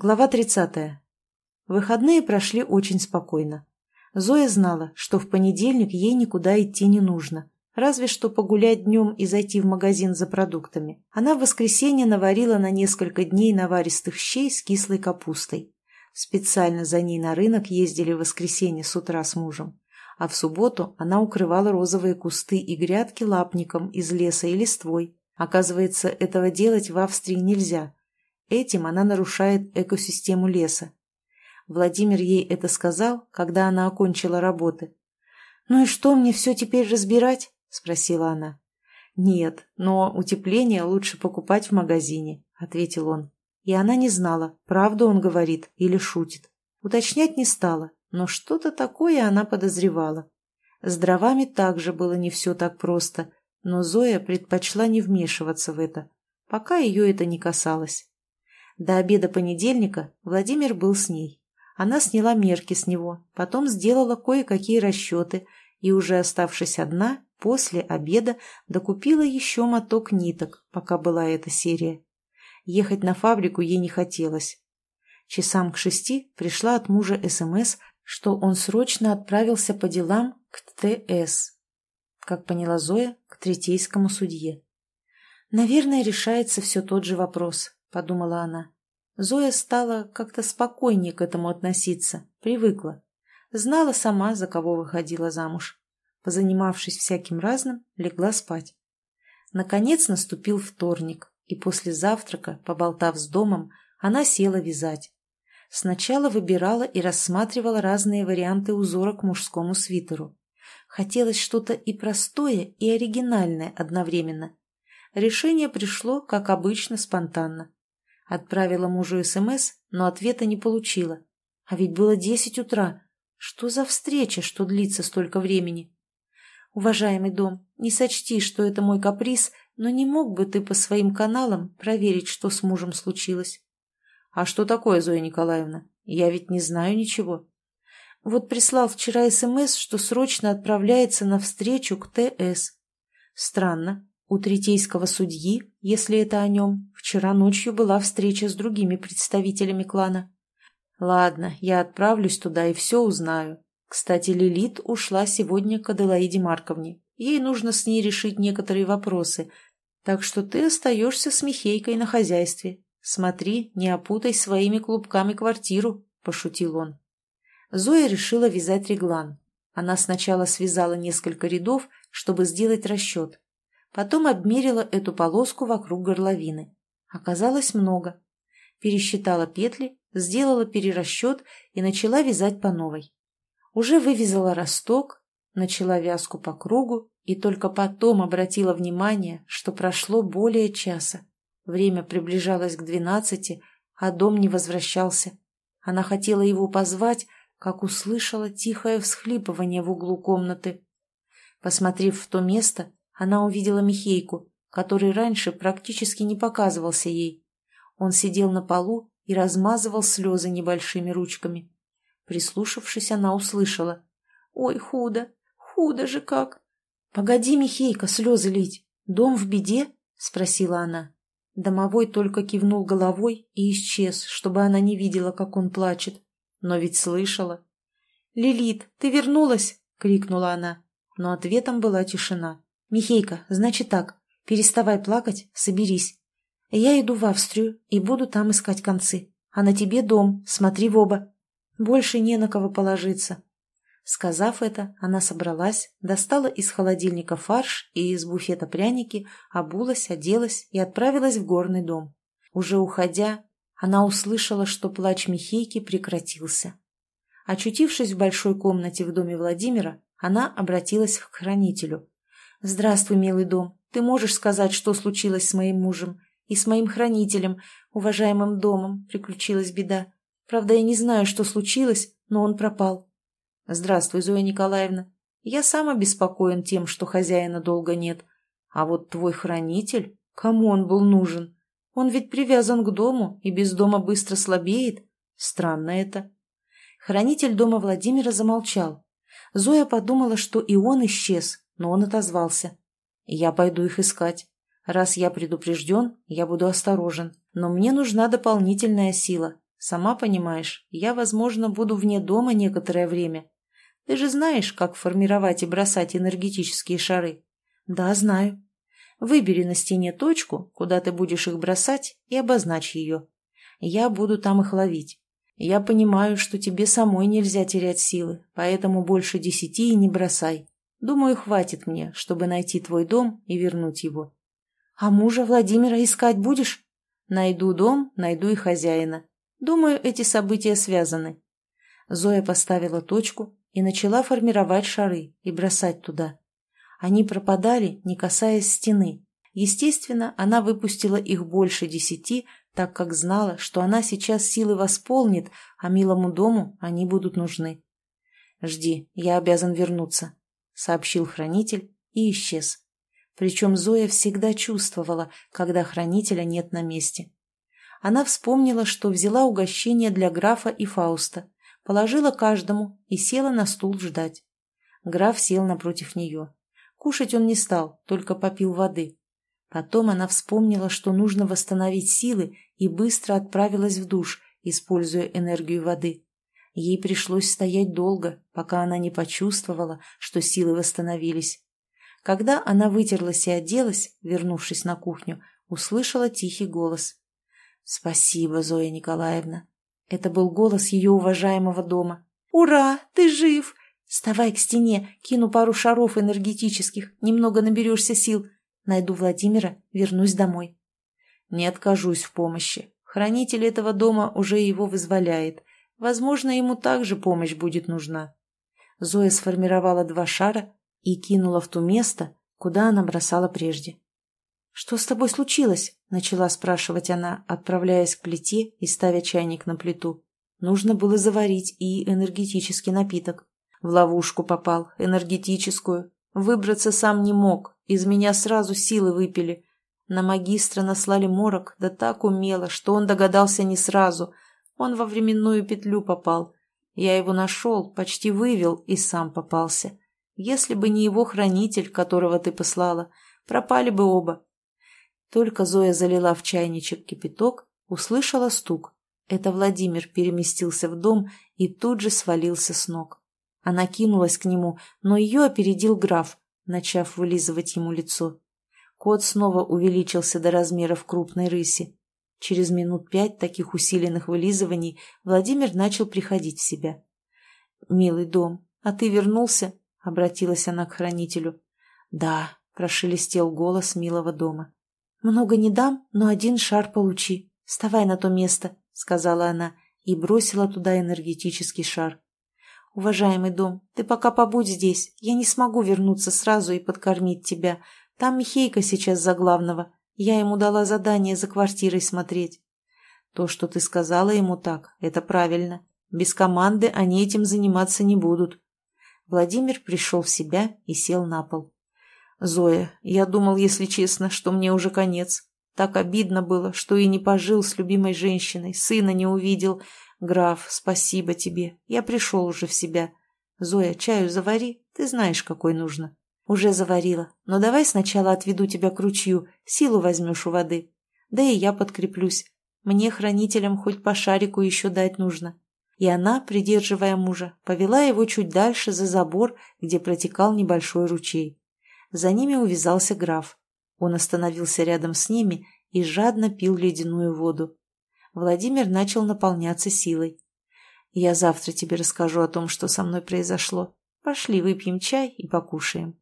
Глава 30. Выходные прошли очень спокойно. Зоя знала, что в понедельник ей никуда идти не нужно, разве что погулять днем и зайти в магазин за продуктами. Она в воскресенье наварила на несколько дней наваристых щей с кислой капустой. Специально за ней на рынок ездили в воскресенье с утра с мужем. А в субботу она укрывала розовые кусты и грядки лапником из леса и листвой. Оказывается, этого делать в Австрии нельзя – Этим она нарушает экосистему леса. Владимир ей это сказал, когда она окончила работы. «Ну и что, мне все теперь разбирать?» – спросила она. «Нет, но утепление лучше покупать в магазине», – ответил он. И она не знала, правду он говорит или шутит. Уточнять не стала, но что-то такое она подозревала. С дровами также было не все так просто, но Зоя предпочла не вмешиваться в это, пока ее это не касалось. До обеда понедельника Владимир был с ней. Она сняла мерки с него, потом сделала кое-какие расчеты и, уже оставшись одна, после обеда докупила еще моток ниток, пока была эта серия. Ехать на фабрику ей не хотелось. Часам к шести пришла от мужа СМС, что он срочно отправился по делам к ТС. Как поняла Зоя, к третейскому судье. «Наверное, решается все тот же вопрос», — подумала она. Зоя стала как-то спокойнее к этому относиться, привыкла. Знала сама, за кого выходила замуж. Позанимавшись всяким разным, легла спать. Наконец наступил вторник, и после завтрака, поболтав с домом, она села вязать. Сначала выбирала и рассматривала разные варианты узора к мужскому свитеру. Хотелось что-то и простое, и оригинальное одновременно. Решение пришло, как обычно, спонтанно. Отправила мужу СМС, но ответа не получила. А ведь было десять утра. Что за встреча, что длится столько времени? Уважаемый дом, не сочти, что это мой каприз, но не мог бы ты по своим каналам проверить, что с мужем случилось? А что такое, Зоя Николаевна? Я ведь не знаю ничего. Вот прислал вчера СМС, что срочно отправляется на встречу к ТС. Странно. У третейского судьи, если это о нем, вчера ночью была встреча с другими представителями клана. Ладно, я отправлюсь туда и все узнаю. Кстати, Лилит ушла сегодня к Аделаиде Марковне. Ей нужно с ней решить некоторые вопросы. Так что ты остаешься с Михейкой на хозяйстве. Смотри, не опутай своими клубками квартиру, — пошутил он. Зоя решила вязать реглан. Она сначала связала несколько рядов, чтобы сделать расчет. Потом обмерила эту полоску вокруг горловины. Оказалось много. Пересчитала петли, сделала перерасчет и начала вязать по новой. Уже вывязала росток, начала вязку по кругу и только потом обратила внимание, что прошло более часа. Время приближалось к двенадцати, а дом не возвращался. Она хотела его позвать, как услышала тихое всхлипывание в углу комнаты. Посмотрев в то место, она увидела Михейку, который раньше практически не показывался ей. Он сидел на полу и размазывал слезы небольшими ручками. Прислушавшись, она услышала. «Ой, худо, худо же как!» «Погоди, Михейка, слезы лить! Дом в беде?» — спросила она. Домовой только кивнул головой и исчез, чтобы она не видела, как он плачет. Но ведь слышала. «Лилит, ты вернулась?» — крикнула она. Но ответом была тишина. «Михейка, значит так, переставай плакать, соберись. Я иду в Австрию и буду там искать концы. А на тебе дом, смотри в оба. Больше не на кого положиться». Сказав это, она собралась, достала из холодильника фарш и из буфета пряники, обулась, оделась и отправилась в горный дом. Уже уходя, она услышала, что плач Михейки прекратился. Очутившись в большой комнате в доме Владимира, она обратилась к хранителю. «Здравствуй, милый дом. Ты можешь сказать, что случилось с моим мужем? И с моим хранителем, уважаемым домом, приключилась беда. Правда, я не знаю, что случилось, но он пропал». «Здравствуй, Зоя Николаевна. Я сам обеспокоен тем, что хозяина долго нет. А вот твой хранитель, кому он был нужен? Он ведь привязан к дому и без дома быстро слабеет. Странно это». Хранитель дома Владимира замолчал. Зоя подумала, что и он исчез, но он отозвался. «Я пойду их искать. Раз я предупрежден, я буду осторожен. Но мне нужна дополнительная сила. Сама понимаешь, я, возможно, буду вне дома некоторое время. Ты же знаешь, как формировать и бросать энергетические шары? Да, знаю. Выбери на стене точку, куда ты будешь их бросать, и обозначь ее. Я буду там их ловить. Я понимаю, что тебе самой нельзя терять силы, поэтому больше десяти и не бросай. Думаю, хватит мне, чтобы найти твой дом и вернуть его. А мужа Владимира искать будешь? Найду дом, найду и хозяина. Думаю, эти события связаны. Зоя поставила точку и начала формировать шары и бросать туда. Они пропадали, не касаясь стены. Естественно, она выпустила их больше десяти, так как знала, что она сейчас силы восполнит, а милому дому они будут нужны. «Жди, я обязан вернуться», — сообщил хранитель и исчез. Причем Зоя всегда чувствовала, когда хранителя нет на месте. Она вспомнила, что взяла угощение для графа и Фауста, положила каждому и села на стул ждать. Граф сел напротив нее. Кушать он не стал, только попил воды. Потом она вспомнила, что нужно восстановить силы, и быстро отправилась в душ, используя энергию воды. Ей пришлось стоять долго, пока она не почувствовала, что силы восстановились. Когда она вытерлась и оделась, вернувшись на кухню, услышала тихий голос. «Спасибо, Зоя Николаевна». Это был голос ее уважаемого дома. «Ура! Ты жив! Вставай к стене, кину пару шаров энергетических, немного наберешься сил. Найду Владимира, вернусь домой». «Не откажусь в помощи. Хранитель этого дома уже его вызволяет. Возможно, ему также помощь будет нужна». Зоя сформировала два шара и кинула в то место, куда она бросала прежде. «Что с тобой случилось?» — начала спрашивать она, отправляясь к плите и ставя чайник на плиту. Нужно было заварить и энергетический напиток. В ловушку попал, энергетическую. Выбраться сам не мог, из меня сразу силы выпили. На магистра наслали морок, да так умело, что он догадался не сразу. Он во временную петлю попал. Я его нашел, почти вывел и сам попался. Если бы не его хранитель, которого ты послала, пропали бы оба. Только Зоя залила в чайничек кипяток, услышала стук. Это Владимир переместился в дом и тут же свалился с ног. Она кинулась к нему, но ее опередил граф, начав вылизывать ему лицо. Кот снова увеличился до размеров крупной рыси. Через минут пять таких усиленных вылизываний Владимир начал приходить в себя. «Милый дом, а ты вернулся?» — обратилась она к хранителю. «Да», — прошелестел голос милого дома. «Много не дам, но один шар получи. Вставай на то место», — сказала она и бросила туда энергетический шар. «Уважаемый дом, ты пока побудь здесь. Я не смогу вернуться сразу и подкормить тебя. Там Михейка сейчас за главного. Я ему дала задание за квартирой смотреть». «То, что ты сказала ему так, это правильно. Без команды они этим заниматься не будут». Владимир пришел в себя и сел на пол. «Зоя, я думал, если честно, что мне уже конец. Так обидно было, что и не пожил с любимой женщиной, сына не увидел. Граф, спасибо тебе, я пришел уже в себя. Зоя, чаю завари, ты знаешь, какой нужно». «Уже заварила, но давай сначала отведу тебя к ручью, силу возьмешь у воды. Да и я подкреплюсь. Мне, хранителям, хоть по шарику еще дать нужно». И она, придерживая мужа, повела его чуть дальше за забор, где протекал небольшой ручей. За ними увязался граф. Он остановился рядом с ними и жадно пил ледяную воду. Владимир начал наполняться силой. «Я завтра тебе расскажу о том, что со мной произошло. Пошли выпьем чай и покушаем».